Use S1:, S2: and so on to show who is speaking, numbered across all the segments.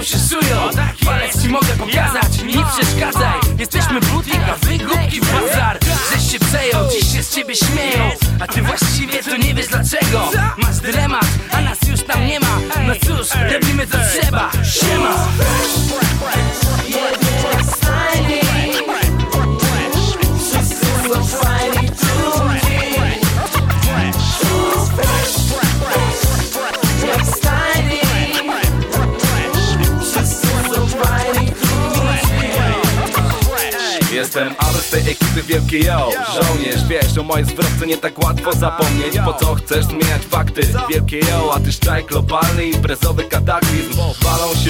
S1: okazał się szują Palec ci mogę pokazać, nie przeszkadzaj. Jesteśmy butik, a wy głupki w bazar. Żeś się przejął, dziś się z ciebie śmieją. A ty właściwie to nie wiesz dlaczego. Masz dylemat, a nas już tam nie ma. No cóż, robimy co trzeba. Siema!
S2: Jestem aby z tej ekipy wielkiej yo. Żołnierz, wiesz o mojej zwrotce nie tak łatwo zapomnieć. Po co chcesz zmieniać fakty? Wielkie yo, a ty szczaj globalny imprezowy kataklizm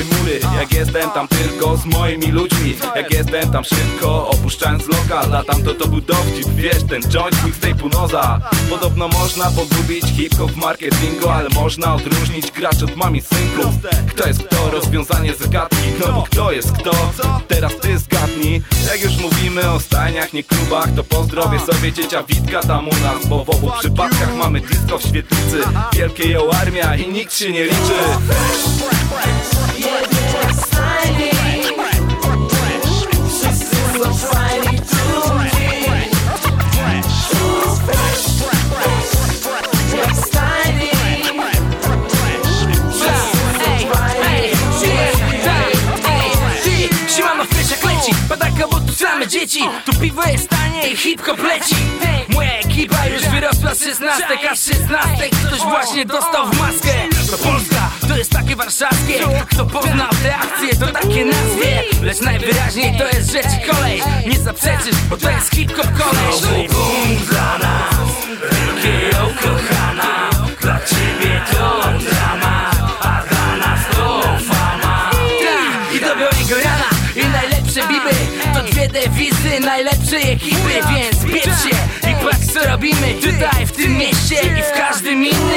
S2: Mury, jak jestem tam tylko z moimi ludźmi Jak jestem tam szybko, opuszczając lokal A tamto to był dowcip, wiesz ten joint mixtape'u noza Podobno można pogubić hip-hop w marketingu Ale można odróżnić gracz od mami synków Kto jest kto, rozwiązanie zagadki. No bo kto jest kto? Teraz ty zgadnij. Jak już mówimy o stajniach, nie klubach To pozdrowię sobie dziecia Witka tam u nas Bo w obu przypadkach mamy disco w świetlicy. Wielkie ją armia i nikt się nie liczy
S1: dzieci Tu piwo jest tanie i hip-hop leci. Moja ekipa już wyrosła z szesnastek A z szesnastek ktoś właśnie dostał w maskę. To Polska, to jest takie warszawskie. Kto poznał te akcje, to takie nazwie Lecz najwyraźniej to jest rzecz kolej. Nie zaprzeczysz, bo to jest hip-hop koleś To dwie dewizy najlepszej ekipy Więc bierz się i patrz co robimy Tutaj w tym mieście i w każdym innym